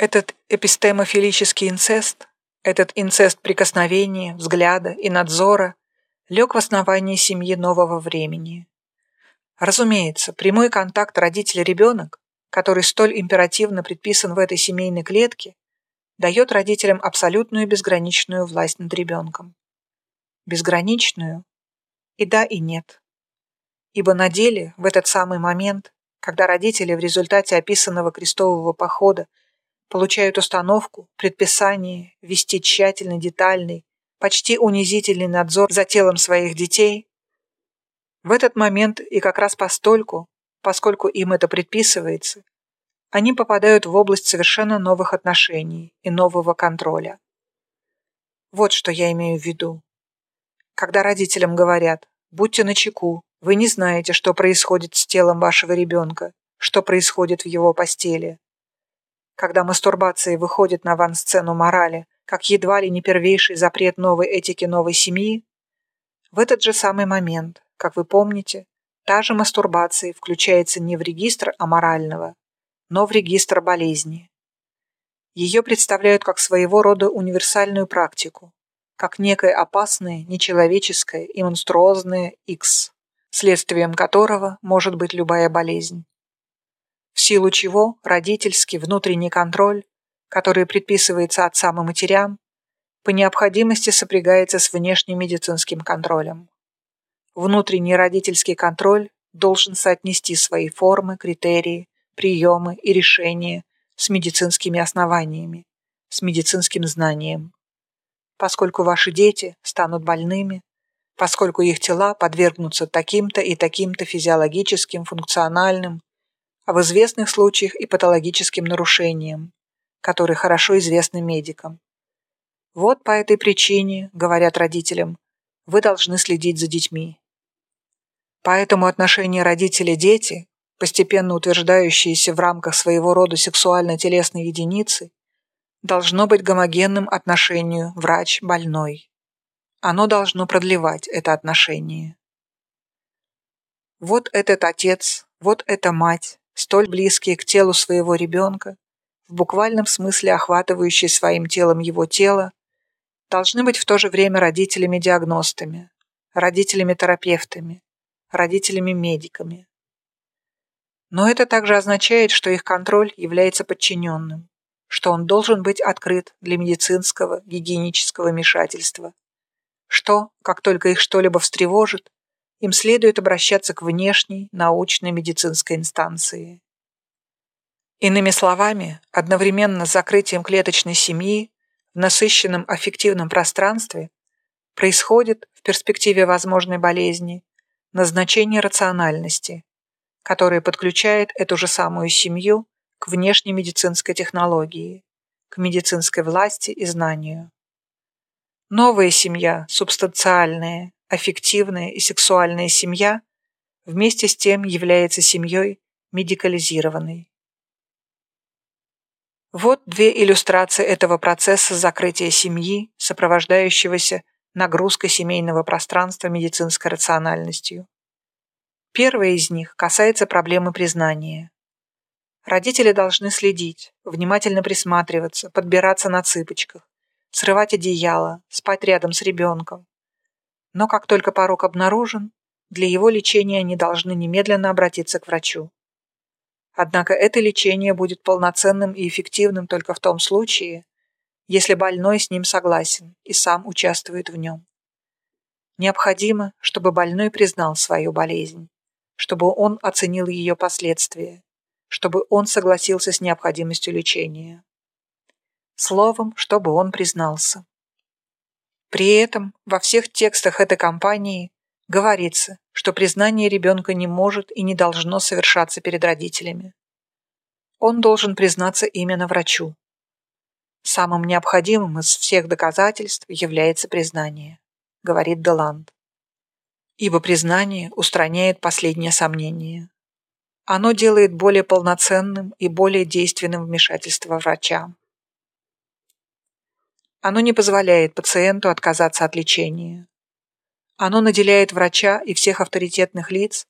Этот эпистемофилический инцест, этот инцест прикосновения, взгляда и надзора лег в основании семьи нового времени. Разумеется, прямой контакт родитель-ребенок, который столь императивно предписан в этой семейной клетке, дает родителям абсолютную безграничную власть над ребенком. Безграничную? И да, и нет. Ибо на деле, в этот самый момент, когда родители в результате описанного крестового похода получают установку, предписание вести тщательный, детальный, почти унизительный надзор за телом своих детей, в этот момент и как раз постольку, поскольку им это предписывается, они попадают в область совершенно новых отношений и нового контроля. Вот что я имею в виду. Когда родителям говорят «будьте начеку, вы не знаете, что происходит с телом вашего ребенка, что происходит в его постели», когда мастурбация выходит на авансцену морали, как едва ли не первейший запрет новой этики новой семьи, в этот же самый момент, как вы помните, та же мастурбация включается не в регистр аморального, но в регистр болезни. Ее представляют как своего рода универсальную практику, как некое опасное, нечеловеческое и монструозное X, следствием которого может быть любая болезнь силу чего родительский внутренний контроль, который предписывается отцам и матерям, по необходимости сопрягается с внешним медицинским контролем. Внутренний родительский контроль должен соотнести свои формы, критерии, приемы и решения с медицинскими основаниями, с медицинским знанием. Поскольку ваши дети станут больными, поскольку их тела подвергнутся таким-то и таким-то физиологическим, функциональным, а в известных случаях и патологическим нарушениям, которые хорошо известны медикам. Вот по этой причине, говорят родителям, вы должны следить за детьми. Поэтому отношения родители-дети, постепенно утверждающиеся в рамках своего рода сексуально-телесной единицы, должно быть гомогенным отношению врач-больной. Оно должно продлевать это отношение. Вот этот отец, вот эта мать, столь близкие к телу своего ребенка, в буквальном смысле охватывающие своим телом его тело, должны быть в то же время родителями-диагностами, родителями-терапевтами, родителями-медиками. Но это также означает, что их контроль является подчиненным, что он должен быть открыт для медицинского, гигиенического вмешательства, что, как только их что-либо встревожит, им следует обращаться к внешней научной медицинской инстанции. Иными словами, одновременно с закрытием клеточной семьи в насыщенном аффективном пространстве происходит в перспективе возможной болезни назначение рациональности, которое подключает эту же самую семью к внешней медицинской технологии, к медицинской власти и знанию. Новая семья, субстанциальная, аффективная и сексуальная семья вместе с тем является семьей медикализированной. Вот две иллюстрации этого процесса закрытия семьи, сопровождающегося нагрузкой семейного пространства медицинской рациональностью. Первая из них касается проблемы признания. Родители должны следить, внимательно присматриваться, подбираться на цыпочках, срывать одеяло, спать рядом с ребенком, но как только порог обнаружен, для его лечения они должны немедленно обратиться к врачу. Однако это лечение будет полноценным и эффективным только в том случае, если больной с ним согласен и сам участвует в нем. Необходимо, чтобы больной признал свою болезнь, чтобы он оценил ее последствия, чтобы он согласился с необходимостью лечения. Словом, чтобы он признался. При этом во всех текстах этой кампании говорится, что признание ребенка не может и не должно совершаться перед родителями. Он должен признаться именно врачу. Самым необходимым из всех доказательств является признание, говорит Деланд. Ибо признание устраняет последнее сомнение. Оно делает более полноценным и более действенным вмешательство врача. Оно не позволяет пациенту отказаться от лечения. Оно наделяет врача и всех авторитетных лиц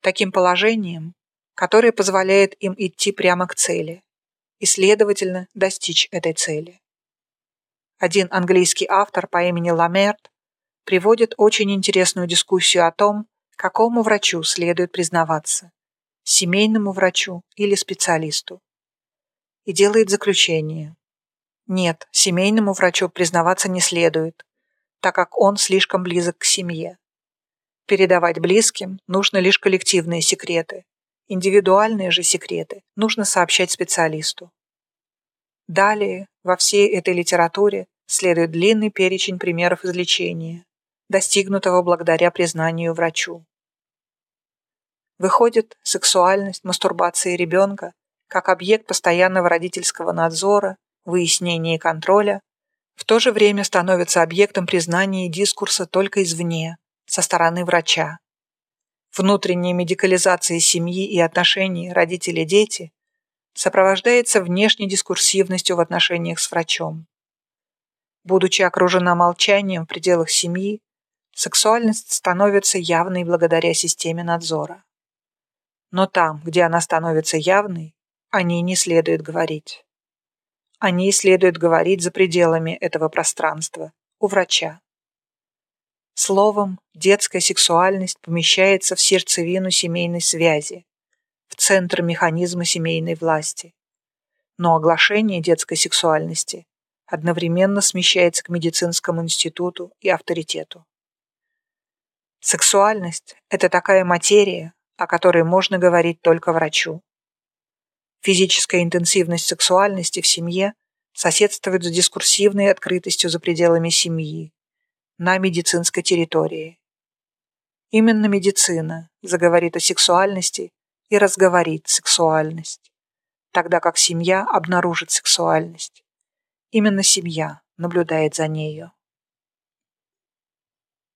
таким положением, которое позволяет им идти прямо к цели, и, следовательно, достичь этой цели. Один английский автор по имени Ламерт приводит очень интересную дискуссию о том, какому врачу следует признаваться – семейному врачу или специалисту. И делает заключение. Нет, семейному врачу признаваться не следует, так как он слишком близок к семье. Передавать близким нужно лишь коллективные секреты, индивидуальные же секреты нужно сообщать специалисту. Далее, во всей этой литературе следует длинный перечень примеров излечения, достигнутого благодаря признанию врачу. Выходит, сексуальность, мастурбация ребенка как объект постоянного родительского надзора, выяснения и контроля в то же время становится объектом признания и дискурса только извне, со стороны врача. Внутренняя медикализация семьи и отношений родители-дети сопровождается внешней дискурсивностью в отношениях с врачом. Будучи окружена молчанием в пределах семьи, сексуальность становится явной благодаря системе надзора. Но там, где она становится явной, о ней не следует говорить. О ней следует говорить за пределами этого пространства, у врача. Словом, детская сексуальность помещается в сердцевину семейной связи, в центр механизма семейной власти. Но оглашение детской сексуальности одновременно смещается к медицинскому институту и авторитету. Сексуальность – это такая материя, о которой можно говорить только врачу. Физическая интенсивность сексуальности в семье соседствует с дискурсивной открытостью за пределами семьи, на медицинской территории. Именно медицина заговорит о сексуальности и разговорит сексуальность, тогда как семья обнаружит сексуальность. Именно семья наблюдает за нею.